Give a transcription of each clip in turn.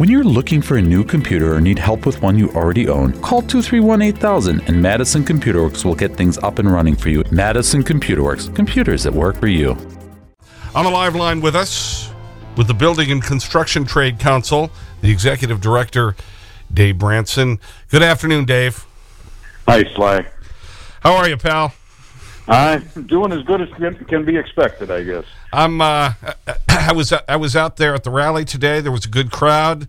When you're looking for a new computer or need help with one you already own, call 231 8000 and Madison Computer Works will get things up and running for you. Madison Computer Works, computers that work for you. On the live line with us, with the Building and Construction Trade Council, the Executive Director, Dave Branson. Good afternoon, Dave. Hi, Sly. How are you, pal? I'm doing as good as can be expected, I guess. I'm, uh, I, was, I was out there at the rally today. There was a good crowd.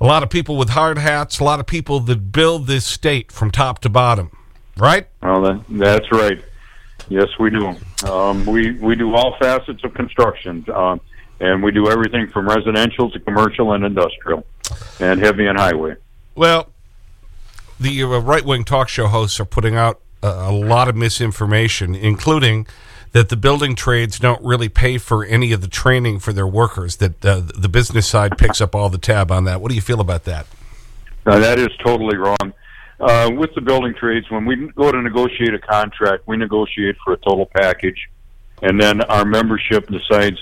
A lot of people with hard hats, a lot of people that build this state from top to bottom, right? Well, that, that's right. Yes, we do. Um, we, we do all facets of construction, um, and we do everything from residential to commercial and industrial, and heavy and highway. Well, the uh, right-wing talk show hosts are putting out a lot of misinformation, including that the building trades don't really pay for any of the training for their workers, that uh, the business side picks up all the tab on that. What do you feel about that? Uh, that is totally wrong. Uh, with the building trades, when we go to negotiate a contract, we negotiate for a total package, and then our membership decides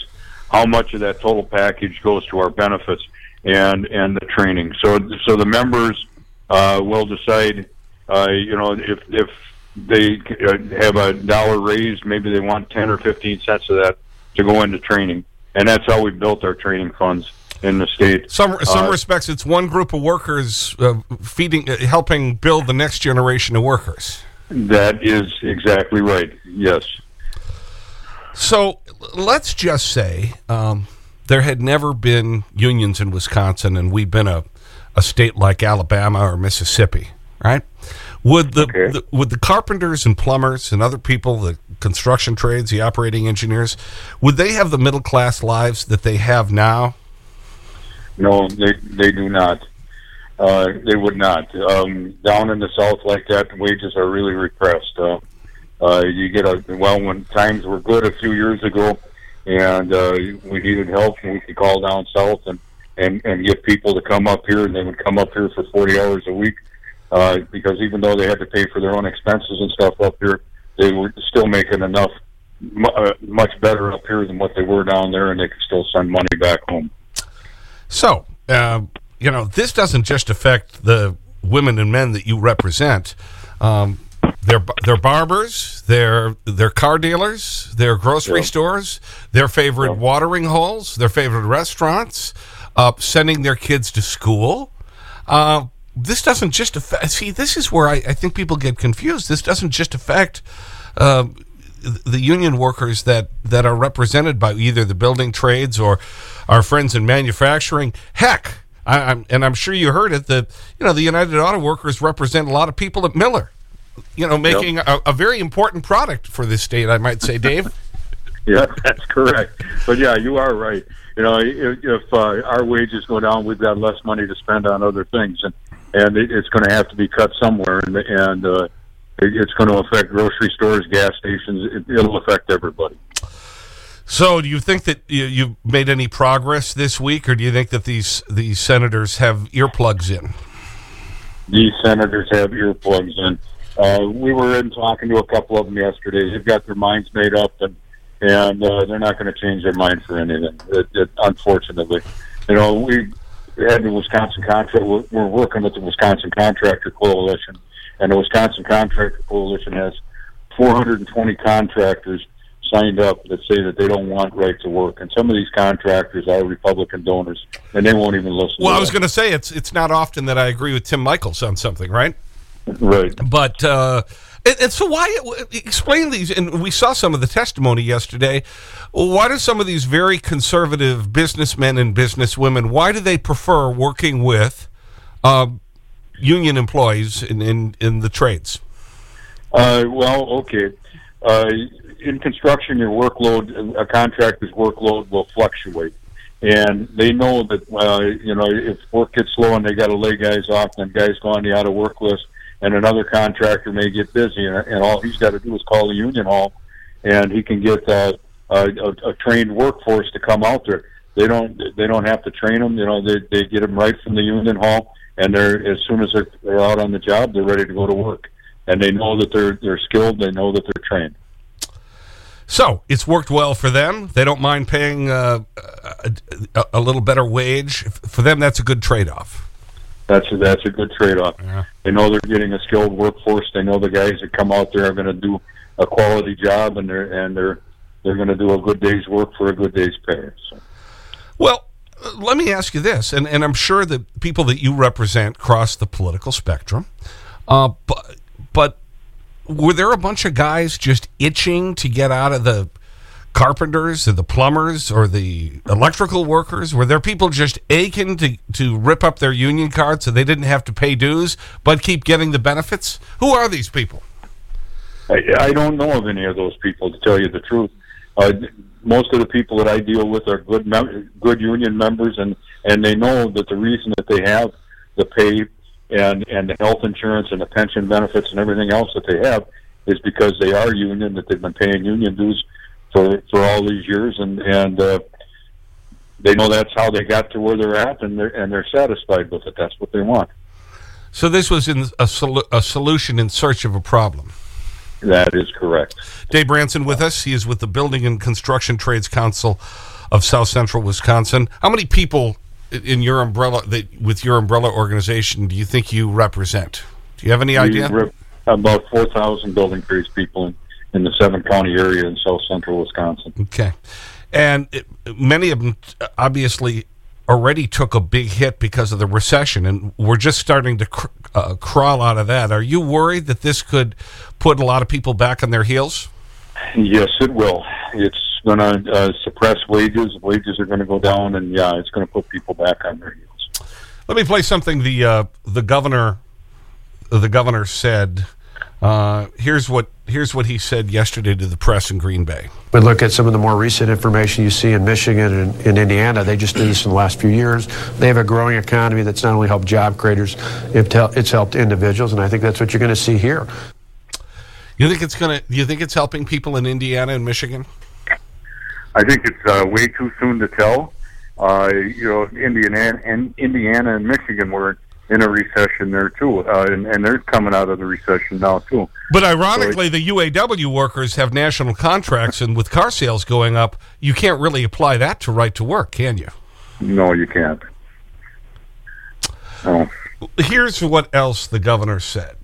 how much of that total package goes to our benefits and and the training. So so the members uh, will decide, uh, you know, if if they uh, have a dollar raised, maybe they want 10 or 15 cents of that to go into training. And that's how we built our training funds in the state. Some, some uh, respects, it's one group of workers uh, feeding, uh, helping build the next generation of workers. That is exactly right. Yes. So let's just say um, there had never been unions in Wisconsin and we've been a, a state like Alabama or Mississippi, right? Would the, okay. the, would the carpenters and plumbers and other people, the construction trades, the operating engineers, would they have the middle class lives that they have now? No, they they do not. Uh, they would not. Um, down in the south like that, wages are really repressed. Uh, uh, you get a well when times were good a few years ago, and uh, we needed help, and we could call down south and and and get people to come up here, and they would come up here for forty hours a week uh, because even though they had to pay for their own expenses and stuff up here, they were still making enough, uh, much better up here than what they were down there, and they could still send money back home. So, uh, you know, this doesn't just affect the women and men that you represent. Um, they're, they're barbers, they're, they're car dealers, they're grocery stores, their favorite watering holes, their favorite restaurants, uh, sending their kids to school. Uh, this doesn't just affect, see, this is where I, I think people get confused. This doesn't just affect uh, the union workers that, that are represented by either the building trades or our friends in manufacturing. Heck, I, am and I'm sure you heard it, that, you know, the United Auto Workers represent a lot of people at Miller, you know, making yep. a, a very important product for this state, I might say, Dave. yeah, that's correct. But yeah, you are right. You know, if, if uh, our wages go down, we've got less money to spend on other things. And and it, it's going to have to be cut somewhere, and, and uh, it, it's going to affect grocery stores, gas stations. It, it'll affect everybody. So, do you think that you, you've made any progress this week, or do you think that these these senators have earplugs in? These senators have earplugs in. Uh, we were in talking to a couple of them yesterday. They've got their minds made up, and and uh, they're not going to change their mind for anything. It, it, unfortunately, you know, we had the Wisconsin contract. We're, we're working with the Wisconsin Contractor Coalition, and the Wisconsin Contractor Coalition has 420 contractors signed up that say that they don't want right to work. And some of these contractors are Republican donors, and they won't even listen. Well, I was going to say it's it's not often that I agree with Tim Michels on something, right? Right. But uh, and, and, so why explain these? And we saw some of the testimony yesterday. Why do some of these very conservative businessmen and businesswomen? Why do they prefer working with uh, union employees in in, in the trades? Uh, well, okay. Uh, in construction, your workload, a contractor's workload will fluctuate. And they know that, uh, you know, if work gets slow and they got to lay guys off, then guys go on the out of work list and another contractor may get busy, and, and all he's got to do is call the union hall, and he can get uh, a, a, a trained workforce to come out there. They don't they don't have to train them. You know, they they get them right from the union hall, and they're as soon as they're, they're out on the job, they're ready to go to work, and they know that they're they're skilled. They know that they're trained. So it's worked well for them. They don't mind paying uh, a, a, little better wage. For them, that's a good trade-off. That's a, that's a good trade-off. Yeah. They know they're getting a skilled workforce. They know the guys that come out there are going to do a quality job, and they're and they're they're going to do a good day's work for a good day's pay. So. Well, let me ask you this, and, and I'm sure that people that you represent cross the political spectrum, uh, but, but were there a bunch of guys just itching to get out of the carpenters or the plumbers or the electrical workers? Were there people just aching to, to rip up their union card so they didn't have to pay dues but keep getting the benefits? Who are these people? I, I don't know of any of those people, to tell you the truth. Uh, most of the people that I deal with are good good union members, and, and they know that the reason that they have the pay and and the health insurance and the pension benefits and everything else that they have is because they are union that they've been paying union dues for for all these years and and uh, they know that's how they got to where they're at and they're and they're satisfied with it. That's what they want. So this was in a, sol a solution in search of a problem. That is correct. Dave Branson with us. He is with the Building and Construction Trades Council of South Central Wisconsin. How many people in your umbrella, that, with your umbrella organization, do you think you represent? Do you have any idea? about 4,000 building trades people in, in the seven county area in south central Wisconsin. Okay. And it, many of them obviously already took a big hit because of the recession, and we're just starting to cr uh, crawl out of that. Are you worried that this could put a lot of people back on their heels? Yes, it will. It's going to uh, suppress wages. Wages are going to go down, and yeah, it's going to put people back on their heels. Let me play something the uh, the governor the governor said. Uh, here's what here's what he said yesterday to the press in Green Bay. We look at some of the more recent information you see in Michigan and in Indiana. They just did this in the last few years. They have a growing economy that's not only helped job creators, it's helped individuals, and I think that's what you're going to see here. You think it's going to? You think it's helping people in Indiana and Michigan? I think it's uh, way too soon to tell. Uh, you know, Indiana and Indiana and Michigan were in a recession there too, uh, and, and, they're coming out of the recession now too. But ironically, so the UAW workers have national contracts, and with car sales going up, you can't really apply that to right to work, can you? No, you can't. No. Here's what else the governor said.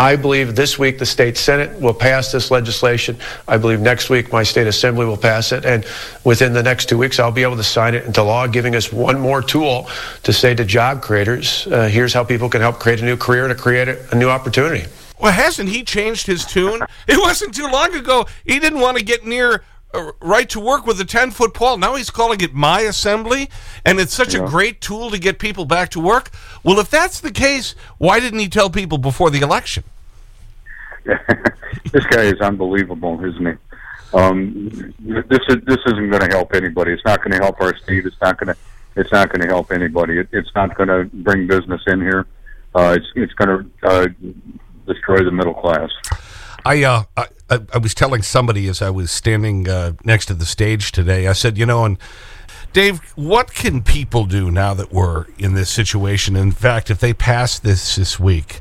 I believe this week the state Senate will pass this legislation. I believe next week my state assembly will pass it. And within the next two weeks, I'll be able to sign it into law, giving us one more tool to say to job creators, uh, here's how people can help create a new career and to create a, a new opportunity. Well, hasn't he changed his tune? It wasn't too long ago. He didn't want to get near right to work with a 10 foot pole. Now he's calling it My Assembly, and it's such yeah. a great tool to get people back to work. Well, if that's the case, why didn't he tell people before the election? this guy is unbelievable, isn't he? Um, this is this isn't going to help anybody. It's not going to help our state. It's not going to it's not going to help anybody. It, it's not going to bring business in here. Uh, it's it's going to uh, destroy the middle class. I, uh, I, I was telling somebody as I was standing uh, next to the stage today, I said, you know, and Dave, what can people do now that we're in this situation? In fact, if they pass this this week,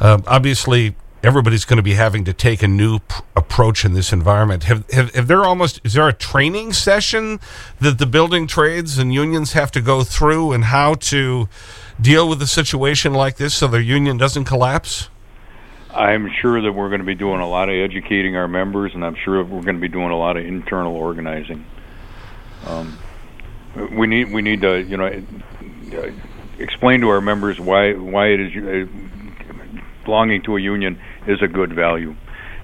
um, obviously everybody's going to be having to take a new approach in this environment. Have, have, have there almost, is there a training session that the building trades and unions have to go through and how to deal with a situation like this so their union doesn't collapse? I'm sure that we're going to be doing a lot of educating our members, and I'm sure we're going to be doing a lot of internal organizing. Um, we need we need to you know explain to our members why why it is uh, belonging to a union is a good value,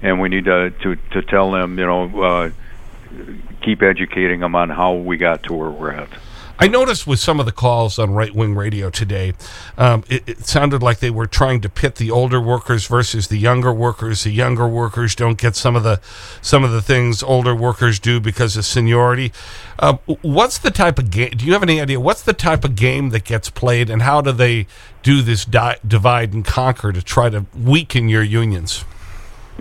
and we need to to, to tell them you know uh, keep educating them on how we got to where we're at. I noticed with some of the calls on right wing radio today, um, it, it, sounded like they were trying to pit the older workers versus the younger workers. The younger workers don't get some of the some of the things older workers do because of seniority. Uh, what's the type of game? Do you have any idea? What's the type of game that gets played, and how do they do this divide and conquer to try to weaken your unions?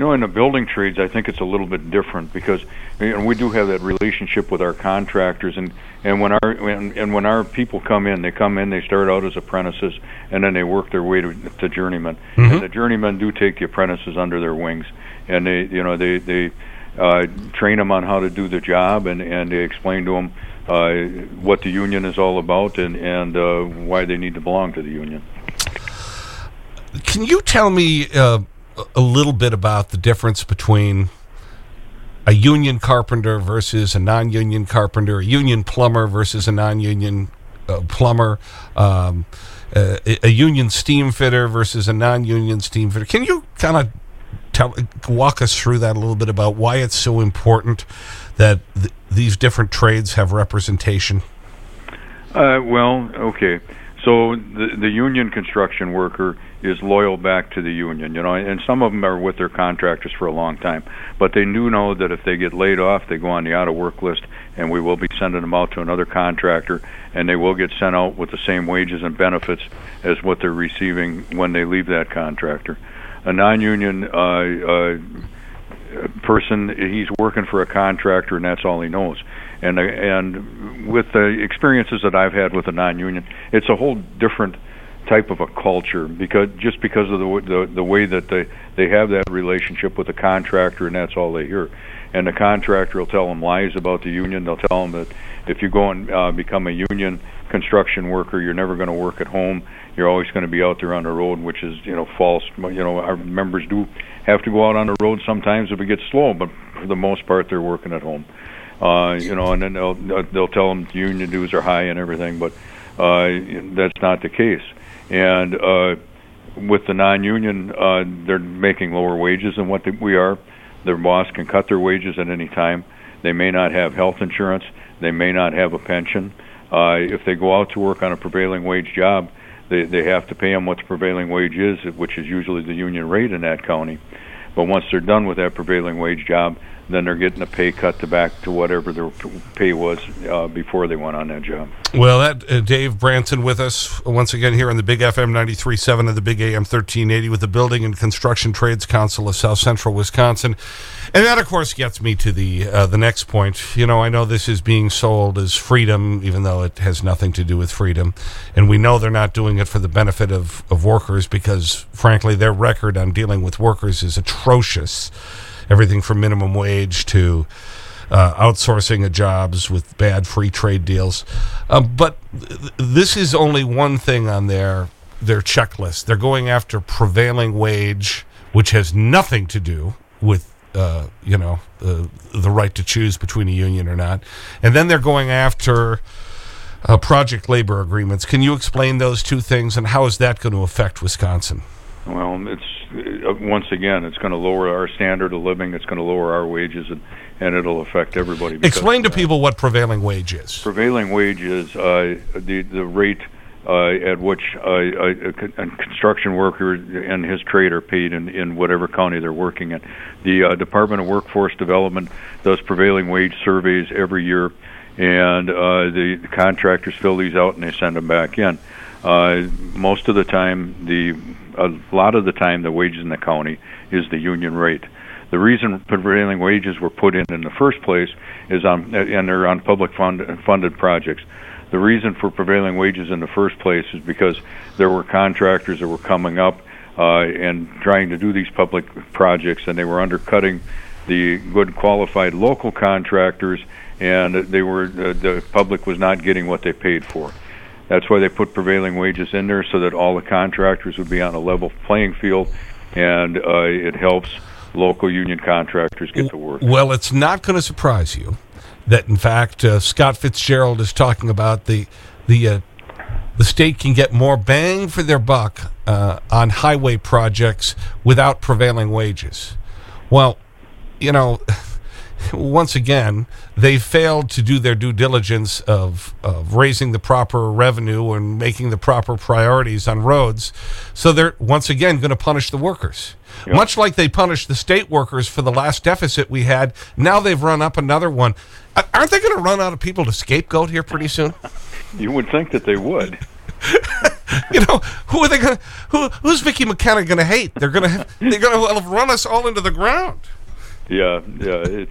You know, in the building trades, I think it's a little bit different because you know, we do have that relationship with our contractors, and and when our when, and when our people come in, they come in, they start out as apprentices, and then they work their way to, to journeymen. Mm-hmm. And the journeymen do take the apprentices under their wings, and they you know they they uh, train them on how to do the job and, and they explain to them uh, what the union is all about and, and uh, why they need to belong to the union. Can you tell me uh, a little bit about the difference between a union carpenter versus a non-union carpenter, a union plumber versus a non-union uh, plumber, um, a union steam fitter versus a non-union steam fitter. Can you kind of tell, walk us through that a little bit about why it's so important that th these different trades have representation? Uh, well, okay. So the the union construction worker is loyal back to the union, you know, and some of them are with their contractors for a long time, but they do know that if they get laid off, they go on the out of work list, and we will be sending them out to another contractor, and they will get sent out with the same wages and benefits as what they're receiving when they leave that contractor. A non-union uh, uh, person, he's working for a contractor, and that's all he knows and and with the experiences that I've had with a non-union, it's a whole different type of a culture because just because of the the, the way that they they have that relationship with the contractor and that's all they hear. And the contractor will tell them lies about the union. They'll tell them that if you go and uh, become a union construction worker you're never going to work at home. You're always going to be out there on the road which is you know false. You know our members do have to go out on the road sometimes if it gets slow but for the most part they're working at home. Uh, you know, and then they'll they'll tell them union dues are high and everything, but uh, that's not the case. And uh, with the non-union, uh, they're making lower wages than what we are. Their boss can cut their wages at any time. They may not have health insurance. They may not have a pension. Uh, if they go out to work on a prevailing wage job, they they have to pay them what the prevailing wage is, which is usually the union rate in that county. But once they're done with that prevailing wage job, then they're getting a pay cut to back to whatever their pay was uh, before they went on that job. Well, that uh, Dave Branson with us once again here on the Big FM 93.7 and the Big AM 1380 with the Building and Construction Trades Council of South Central Wisconsin. And that, of course, gets me to the, uh, the next point. You know, I know this is being sold as freedom, even though it has nothing to do with freedom. And we know they're not doing it for the benefit of, of workers because, frankly, their record on dealing with workers is atrocious everything from minimum wage to uh, outsourcing of jobs with bad free trade deals. Um, but th this is only one thing on their, their checklist. They're going after prevailing wage, which has nothing to do with uh, you know, the, the right to choose between a union or not. And then they're going after uh, project labor agreements. Can you explain those two things and how is that going to affect Wisconsin? Well, it's uh, once again, it's going to lower our standard of living. It's going to lower our wages, and, and it'll affect everybody. Explain to people what prevailing wage is. Prevailing wage is uh, the the rate uh, at which uh, a, a, construction worker and his trade are paid in, in whatever county they're working in. The uh, Department of Workforce Development does prevailing wage surveys every year, and uh, the, the contractors fill these out and they send them back in. Uh, most of the time, the a lot of the time, the wages in the county is the union rate. The reason prevailing wages were put in in the first place is on, and they're on public fund, funded projects. The reason for prevailing wages in the first place is because there were contractors that were coming up uh, and trying to do these public projects, and they were undercutting the good qualified local contractors, and they were uh, the public was not getting what they paid for. That's why they put prevailing wages in there so that all the contractors would be on a level playing field, and uh, it helps local union contractors get to work. Well, it's not going to surprise you that, in fact, uh, Scott Fitzgerald is talking about the the uh, the state can get more bang for their buck uh, on highway projects without prevailing wages. Well, you know. Once again, they failed to do their due diligence of, of raising the proper revenue and making the proper priorities on roads. So they're once again going to punish the workers. Yep. Much like they punished the state workers for the last deficit we had, now they've run up another one. Aren't they going to run out of people to scapegoat here pretty soon? You would think that they would. you know, who are they going to, who, who's Vicki McKenna going to hate? They're going to, they're going to run us all into the ground. Yeah, yeah. It,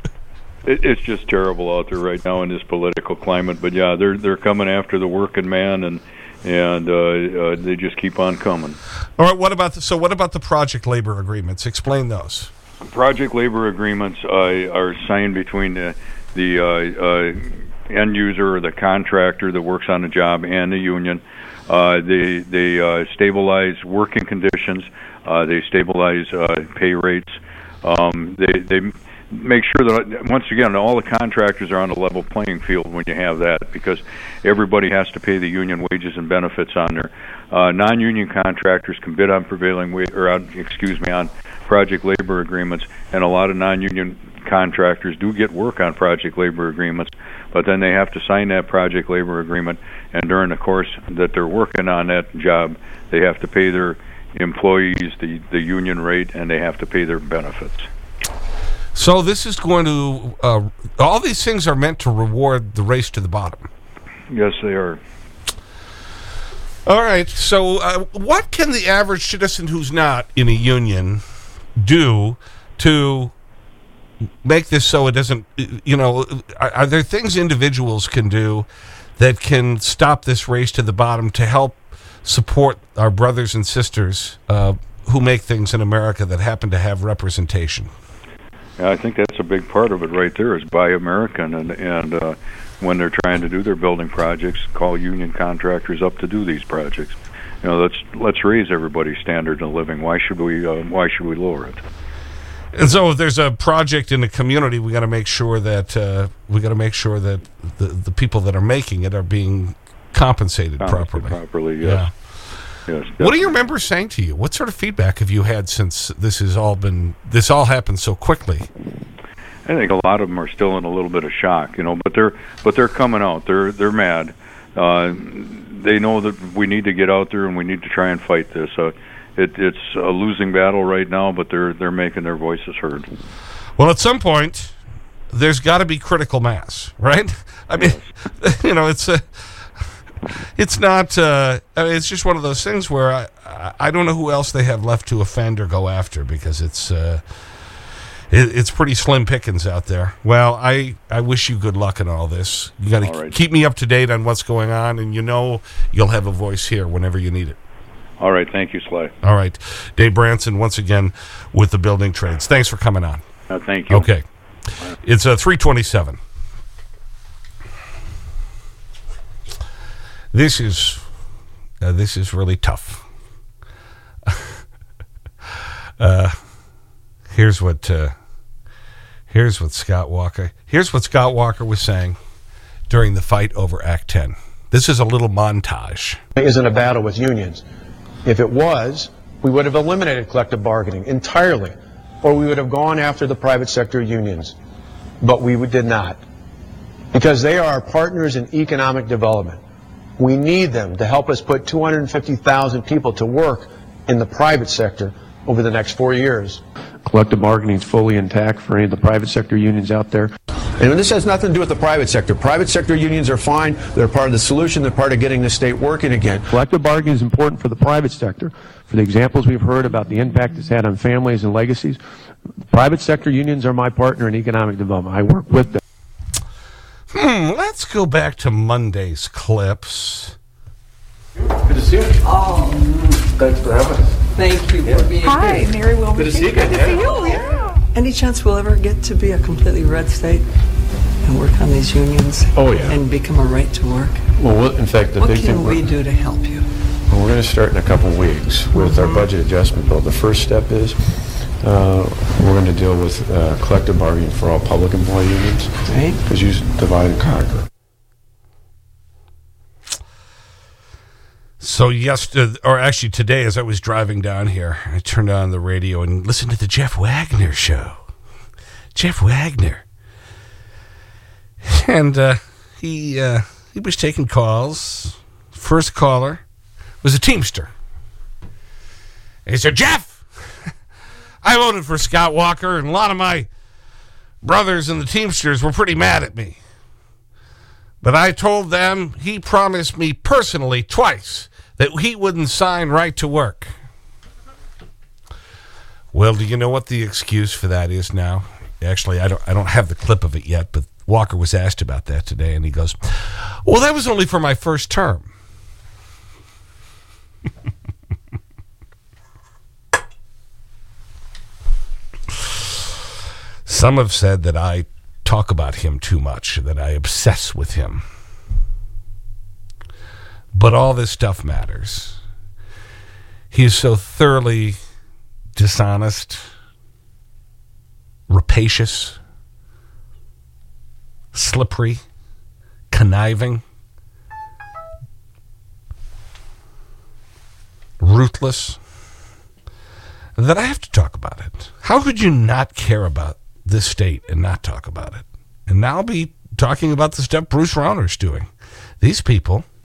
it, it's just terrible out there right now in this political climate. But yeah, they're they're coming after the working man, and and uh, uh, they just keep on coming. All right. What about the, so? What about the project labor agreements? Explain those. project labor agreements uh, are signed between the, the uh, uh, end user or the contractor that works on the job and the union. Uh, they they uh, stabilize working conditions. Uh, they stabilize uh, pay rates. Um, they they make sure that once again all the contractors are on a level playing field when you have that because everybody has to pay the union wages and benefits on there. Uh, non-union contractors can bid on prevailing wage or on, excuse me on project labor agreements, and a lot of non-union contractors do get work on project labor agreements, but then they have to sign that project labor agreement, and during the course that they're working on that job, they have to pay their employees the the union rate, and they have to pay their benefits. So this is going to, uh, all these things are meant to reward the race to the bottom. Yes, they are. All right. So uh, what can the average citizen who's not in a union do to make this so it doesn't, you know, are, are there things individuals can do that can stop this race to the bottom to help support our brothers and sisters uh, who make things in America that happen to have representation? Yeah, I think that's a big part of it right there is buy American and and uh, when they're trying to do their building projects, call union contractors up to do these projects. You know, let's let's raise everybody's standard of living. Why should we uh, why should we lower it? And so if there's a project in the community, we got to make sure that uh, we got to make sure that the the people that are making it are being compensated, Compensated properly. properly, yes. Yes. What do you remember saying to you? What sort of feedback have you had since this has all been this all happened so quickly? I think a lot of them are still in a little bit of shock, you know, but they're but they're coming out. They're they're mad. Uh, they know that we need to get out there and we need to try and fight this. Uh, it, it's a losing battle right now, but they're they're making their voices heard. Well, at some point, there's got to be critical mass, right? I mean, you know, it's a, it's not. Uh, I mean, it's just one of those things where I, I don't know who else they have left to offend or go after because it's. Uh, it, it's pretty slim pickings out there. Well, I, I wish you good luck in all this. You got to right. keep me up to date on what's going on, and you know you'll have a voice here whenever you need it. All right, thank you, Sly. All right. Dave Branson, once again, with the building trades. Thanks for coming on. Uh, thank you. Okay. It's uh, 327. This is, uh, this is really tough. uh, here's what, uh, here's what Scott Walker, here's what Scott Walker was saying during the fight over Act 10. This is a little montage. isn't a battle with unions. If it was, we would have eliminated collective bargaining entirely, or we would have gone after the private sector unions. But we did not. Because they are our partners in economic development. We need them to help us put 250,000 people to work in the private sector over the next four years. Collective bargaining is fully intact for any of the private sector unions out there. And this has nothing to do with the private sector. Private sector unions are fine. They're part of the solution. They're part of getting the state working again. Collective bargaining is important for the private sector. For the examples we've heard about the impact it's had on families and legacies, private sector unions are my partner in economic development. I work with them. Hmm, let's go back to Monday's clips. Good to see you. Oh, thanks for having us. Thank you for being Hi, here. Mary Wilmington. Good to see you Good to again, see you. Yeah. Any chance we'll ever get to be a completely red state and work on these unions? Oh, yeah. And become a right to work? Well, we'll- in fact, the What big thing, What can we're, we do to help you? well, we're going to start in a couple weeks with our budget adjustment bill. The first step is uh, we're going to deal with uh, collective bargaining for all public employee unions. Right. Because you divide and conquer. So yesterday, or actually today, as I was driving down here, I turned on the radio and listened to the Jeff Wagner show. Jeff Wagner, and uh, he uh, he was taking calls. First caller was a Teamster. And he said, "Jeff, I voted for Scott Walker, and a lot of my brothers in the Teamsters were pretty mad at me." But I told them he promised me personally twice that he wouldn't sign right to work. Well, do you know what the excuse for that is now? Actually, I don't, I don't have the clip of it yet, but Walker was asked about that today, and he goes, Well, that was only for my first term. Some have said that I talk about him too much, that I obsess with him. But all this stuff matters. He is so thoroughly dishonest, rapacious, slippery, conniving, ruthless, that I have to talk about it. How could you not care about this state and not talk about it? And now I'll be talking about the stuff Bruce Rauner's doing. These people